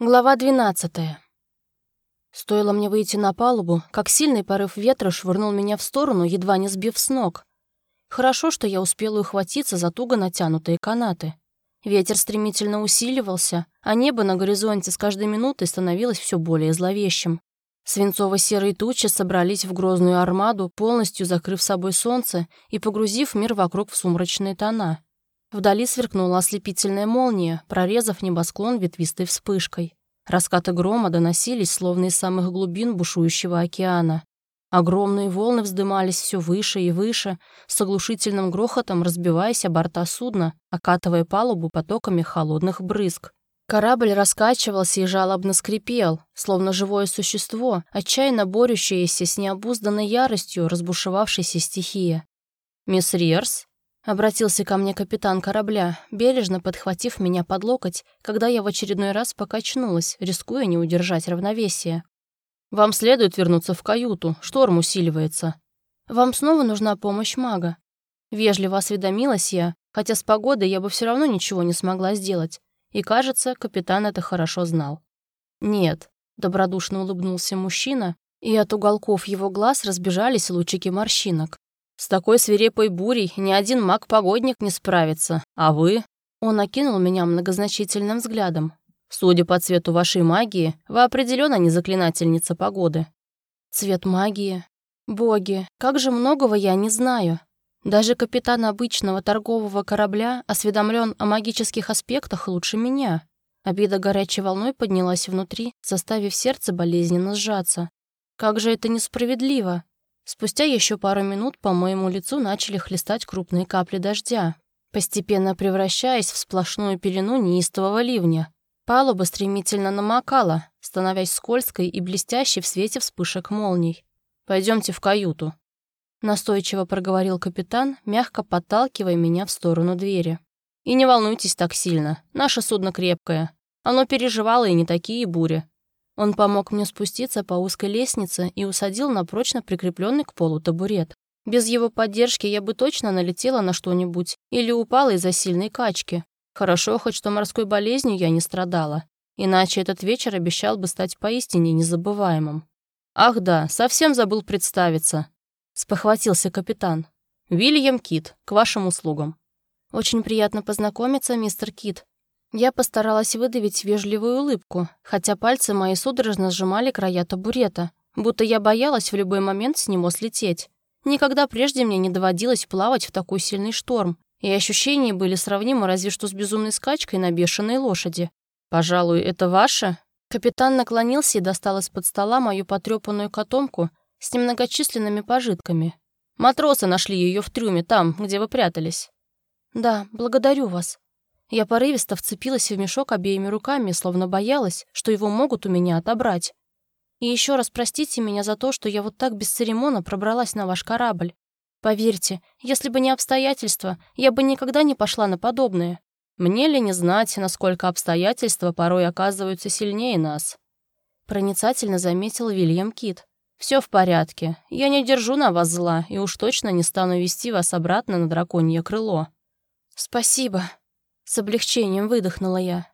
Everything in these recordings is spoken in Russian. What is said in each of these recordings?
Глава 12. Стоило мне выйти на палубу, как сильный порыв ветра швырнул меня в сторону, едва не сбив с ног. Хорошо, что я успела ухватиться за туго натянутые канаты. Ветер стремительно усиливался, а небо на горизонте с каждой минутой становилось все более зловещим. Свинцово-серые тучи собрались в грозную армаду, полностью закрыв собой солнце и погрузив мир вокруг в сумрачные тона. Вдали сверкнула ослепительная молния, прорезав небосклон ветвистой вспышкой. Раскаты грома доносились, словно из самых глубин бушующего океана. Огромные волны вздымались все выше и выше, с оглушительным грохотом разбиваясь о борта судна, окатывая палубу потоками холодных брызг. Корабль раскачивался и жалобно скрипел, словно живое существо, отчаянно борющееся с необузданной яростью разбушевавшейся стихии. «Мисс Риерс?» Обратился ко мне капитан корабля, бережно подхватив меня под локоть, когда я в очередной раз покачнулась, рискуя не удержать равновесие. «Вам следует вернуться в каюту, шторм усиливается». «Вам снова нужна помощь мага». Вежливо осведомилась я, хотя с погодой я бы все равно ничего не смогла сделать. И, кажется, капитан это хорошо знал. «Нет», — добродушно улыбнулся мужчина, и от уголков его глаз разбежались лучики морщинок. С такой свирепой бурей ни один маг-погодник не справится, а вы...» Он окинул меня многозначительным взглядом. «Судя по цвету вашей магии, вы определенно не заклинательница погоды». «Цвет магии? Боги, как же многого я не знаю. Даже капитан обычного торгового корабля осведомлен о магических аспектах лучше меня». Обида горячей волной поднялась внутри, заставив сердце болезненно сжаться. «Как же это несправедливо!» Спустя еще пару минут по моему лицу начали хлестать крупные капли дождя, постепенно превращаясь в сплошную пелену неистового ливня. Палуба стремительно намокала, становясь скользкой и блестящей в свете вспышек молний. Пойдемте в каюту», — настойчиво проговорил капитан, мягко подталкивая меня в сторону двери. «И не волнуйтесь так сильно, наше судно крепкое. Оно переживало и не такие бури. Он помог мне спуститься по узкой лестнице и усадил на прочно прикрепленный к полу табурет. Без его поддержки я бы точно налетела на что-нибудь или упала из-за сильной качки. Хорошо хоть, что морской болезнью я не страдала. Иначе этот вечер обещал бы стать поистине незабываемым. «Ах да, совсем забыл представиться», — спохватился капитан. «Вильям Кит, к вашим услугам». «Очень приятно познакомиться, мистер Кит», я постаралась выдавить вежливую улыбку, хотя пальцы мои судорожно сжимали края табурета, будто я боялась в любой момент с него слететь. Никогда прежде мне не доводилось плавать в такой сильный шторм, и ощущения были сравнимы разве что с безумной скачкой на бешеной лошади. «Пожалуй, это ваше?» Капитан наклонился и достал из-под стола мою потрепанную котомку с немногочисленными пожитками. «Матросы нашли ее в трюме, там, где вы прятались». «Да, благодарю вас», я порывисто вцепилась в мешок обеими руками, словно боялась, что его могут у меня отобрать. И еще раз простите меня за то, что я вот так без церемона пробралась на ваш корабль. Поверьте, если бы не обстоятельства, я бы никогда не пошла на подобное. Мне ли не знать, насколько обстоятельства порой оказываются сильнее нас?» Проницательно заметил Вильям Кит. «Все в порядке. Я не держу на вас зла и уж точно не стану вести вас обратно на драконье крыло». «Спасибо», с облегчением выдохнула я.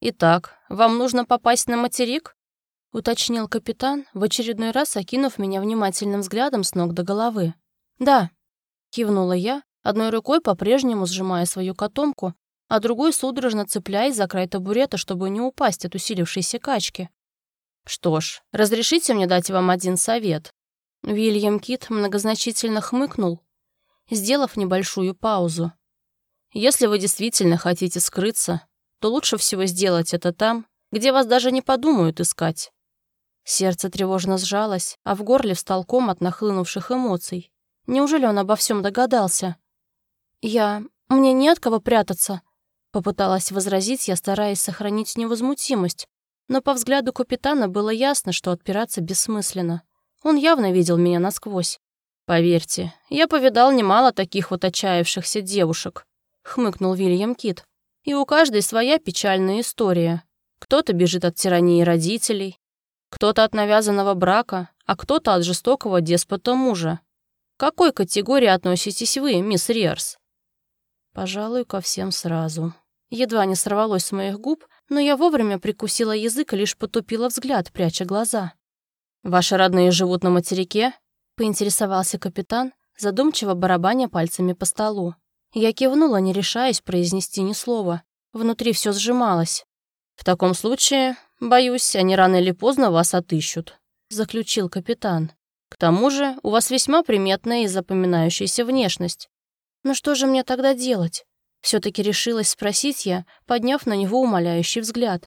«Итак, вам нужно попасть на материк?» — уточнил капитан, в очередной раз окинув меня внимательным взглядом с ног до головы. «Да», — кивнула я, одной рукой по-прежнему сжимая свою котомку, а другой судорожно цепляясь за край табурета, чтобы не упасть от усилившейся качки. «Что ж, разрешите мне дать вам один совет?» Вильям Кит многозначительно хмыкнул, сделав небольшую паузу. Если вы действительно хотите скрыться, то лучше всего сделать это там, где вас даже не подумают искать. Сердце тревожно сжалось, а в горле встал ком от нахлынувших эмоций. Неужели он обо всем догадался? «Я... Мне не от кого прятаться», — попыталась возразить я, стараясь сохранить невозмутимость, но по взгляду капитана было ясно, что отпираться бессмысленно. Он явно видел меня насквозь. «Поверьте, я повидал немало таких вот отчаявшихся девушек», — хмыкнул Вильям Кит. «И у каждой своя печальная история. Кто-то бежит от тирании родителей, кто-то от навязанного брака, а кто-то от жестокого деспота мужа. К какой категории относитесь вы, мисс Риарс?» «Пожалуй, ко всем сразу». Едва не сорвалось с моих губ, но я вовремя прикусила язык и лишь потупила взгляд, пряча глаза. «Ваши родные живут на материке?» — поинтересовался капитан, задумчиво барабаня пальцами по столу. Я кивнула, не решаясь произнести ни слова. Внутри все сжималось. «В таком случае, боюсь, они рано или поздно вас отыщут», — заключил капитан. «К тому же у вас весьма приметная и запоминающаяся внешность. Ну что же мне тогда делать?» все таки решилась спросить я, подняв на него умоляющий взгляд.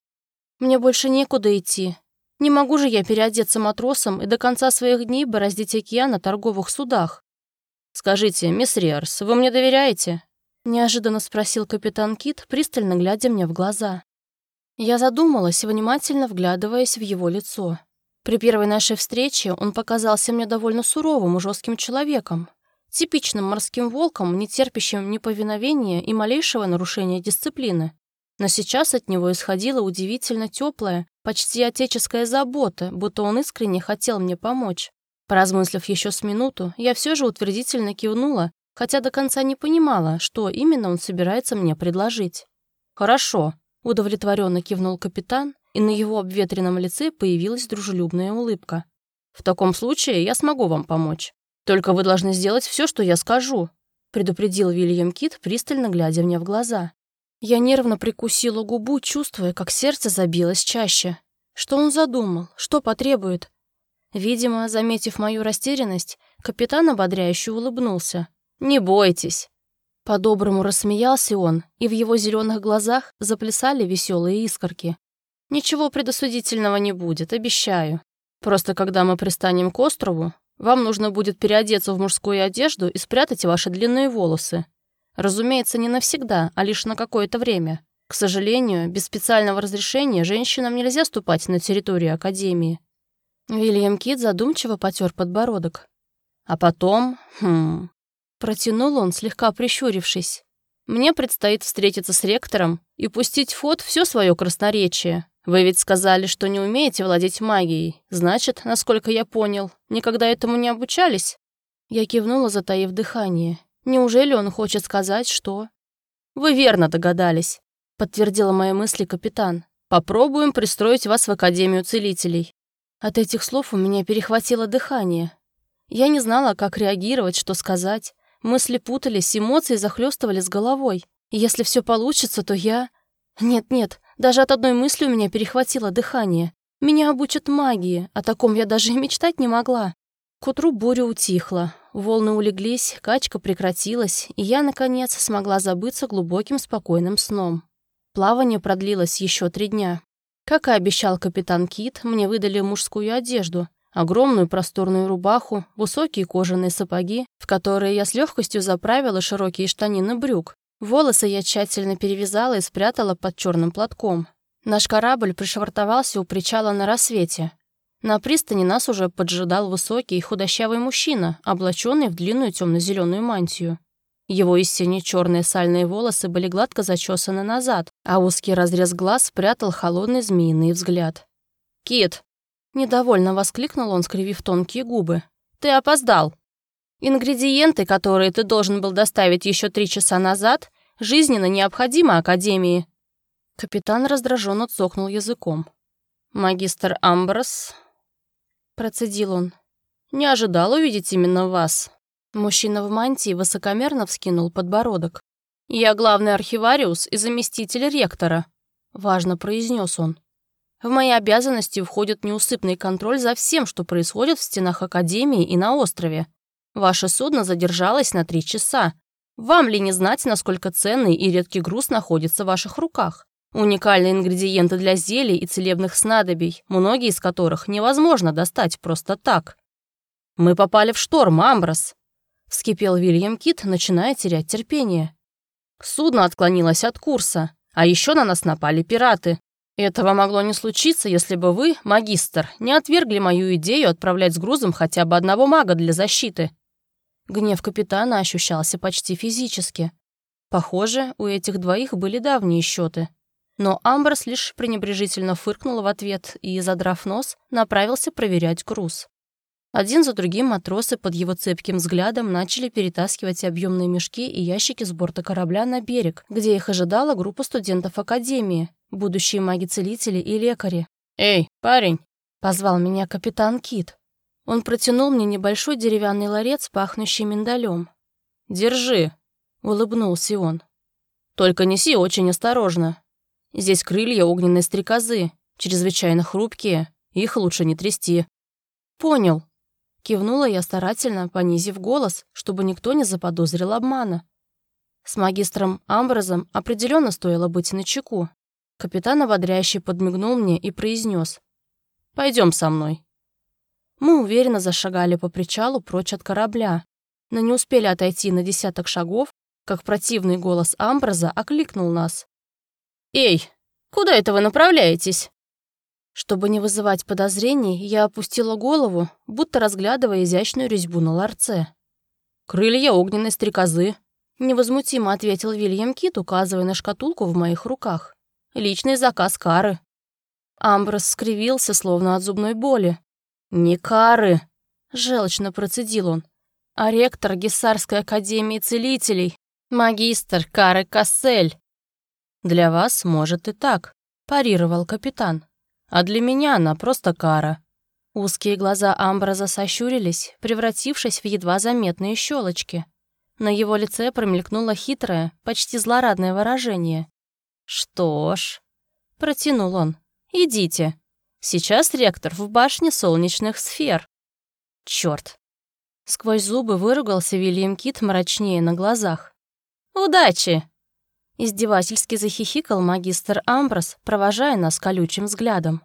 «Мне больше некуда идти. Не могу же я переодеться матросом и до конца своих дней бороздить океан на торговых судах». «Скажите, мисс Риарс, вы мне доверяете?» Неожиданно спросил капитан Кит, пристально глядя мне в глаза. Я задумалась, внимательно вглядываясь в его лицо. При первой нашей встрече он показался мне довольно суровым и жестким человеком, типичным морским волком, не терпящим неповиновения и малейшего нарушения дисциплины. Но сейчас от него исходила удивительно теплая, почти отеческая забота, будто он искренне хотел мне помочь. Поразмыслив еще с минуту, я все же утвердительно кивнула, хотя до конца не понимала, что именно он собирается мне предложить. «Хорошо», — удовлетворенно кивнул капитан, и на его обветренном лице появилась дружелюбная улыбка. «В таком случае я смогу вам помочь». «Только вы должны сделать все, что я скажу», — предупредил Вильям Кит, пристально глядя мне в глаза. Я нервно прикусила губу, чувствуя, как сердце забилось чаще. Что он задумал? Что потребует? Видимо, заметив мою растерянность, капитан ободряюще улыбнулся. «Не бойтесь». По-доброму рассмеялся он, и в его зеленых глазах заплясали веселые искорки. «Ничего предосудительного не будет, обещаю. Просто когда мы пристанем к острову, вам нужно будет переодеться в мужскую одежду и спрятать ваши длинные волосы. Разумеется, не навсегда, а лишь на какое-то время. К сожалению, без специального разрешения женщинам нельзя ступать на территорию Академии. Вильям Кит задумчиво потер подбородок. А потом... Хм... Протянул он, слегка прищурившись. «Мне предстоит встретиться с ректором и пустить в ход все свое красноречие, вы ведь сказали, что не умеете владеть магией. Значит, насколько я понял, никогда этому не обучались?» Я кивнула, затаив дыхание. «Неужели он хочет сказать, что...» «Вы верно догадались», — подтвердила мои мысли капитан. «Попробуем пристроить вас в Академию Целителей». От этих слов у меня перехватило дыхание. Я не знала, как реагировать, что сказать. Мысли путались, эмоции захлестывали с головой. Если все получится, то я... Нет-нет, даже от одной мысли у меня перехватило дыхание. Меня обучат магии, о таком я даже и мечтать не могла. К утру буря утихла, волны улеглись, качка прекратилась, и я, наконец, смогла забыться глубоким спокойным сном. Плавание продлилось еще три дня. Как и обещал капитан Кит, мне выдали мужскую одежду, огромную просторную рубаху, высокие кожаные сапоги, в которые я с легкостью заправила широкие штанины брюк, Волосы я тщательно перевязала и спрятала под черным платком. Наш корабль пришвартовался у причала на рассвете. На пристани нас уже поджидал высокий худощавый мужчина, облаченный в длинную темно-зеленую мантию. Его истине черные сальные волосы были гладко зачесаны назад, а узкий разрез глаз спрятал холодный змеиный взгляд. «Кит!» — недовольно воскликнул он, скривив тонкие губы. «Ты опоздал!» Ингредиенты, которые ты должен был доставить еще три часа назад, жизненно необходимы Академии». Капитан раздраженно цокнул языком. «Магистр Амброс...» Процедил он. «Не ожидал увидеть именно вас». Мужчина в мантии высокомерно вскинул подбородок. «Я главный архивариус и заместитель ректора», — важно произнес он. «В мои обязанности входит неусыпный контроль за всем, что происходит в стенах Академии и на острове. Ваше судно задержалось на три часа. Вам ли не знать, насколько ценный и редкий груз находится в ваших руках? Уникальные ингредиенты для зелий и целебных снадобий, многие из которых невозможно достать просто так. «Мы попали в шторм, Амброс», — вскипел Вильям Кит, начиная терять терпение. Судно отклонилось от курса, а еще на нас напали пираты. Этого могло не случиться, если бы вы, магистр, не отвергли мою идею отправлять с грузом хотя бы одного мага для защиты. Гнев капитана ощущался почти физически. Похоже, у этих двоих были давние счеты. Но Амброс лишь пренебрежительно фыркнул в ответ и, задрав нос, направился проверять груз. Один за другим матросы под его цепким взглядом начали перетаскивать объемные мешки и ящики с борта корабля на берег, где их ожидала группа студентов Академии, будущие маги-целители и лекари. «Эй, парень!» — позвал меня капитан Кит. Он протянул мне небольшой деревянный ларец, пахнущий миндалем. «Держи!» — улыбнулся он. «Только неси очень осторожно. Здесь крылья огненной стрекозы, чрезвычайно хрупкие, их лучше не трясти». «Понял», — кивнула я старательно, понизив голос, чтобы никто не заподозрил обмана. С магистром Амброзом определенно стоило быть начеку. Капитан ободряюще подмигнул мне и произнес: «Пойдем со мной». Мы уверенно зашагали по причалу прочь от корабля, но не успели отойти на десяток шагов, как противный голос Амброза окликнул нас. «Эй, куда это вы направляетесь?» Чтобы не вызывать подозрений, я опустила голову, будто разглядывая изящную резьбу на ларце. «Крылья огненной стрекозы», — невозмутимо ответил Вильям Кит, указывая на шкатулку в моих руках. «Личный заказ Кары». Амброс скривился, словно от зубной боли. «Не Кары», — желчно процедил он, «а ректор Гессарской академии целителей, магистр Кары Кассель». «Для вас, может, и так», — парировал капитан. «А для меня она просто Кара». Узкие глаза Амброза сощурились, превратившись в едва заметные щелочки. На его лице промелькнуло хитрое, почти злорадное выражение. «Что ж», — протянул он, — «идите. Сейчас ректор в башне солнечных сфер». «Чёрт!» Сквозь зубы выругался Вильям Кит мрачнее на глазах. «Удачи!» Издевательски захихикал магистр Амброс, провожая нас колючим взглядом.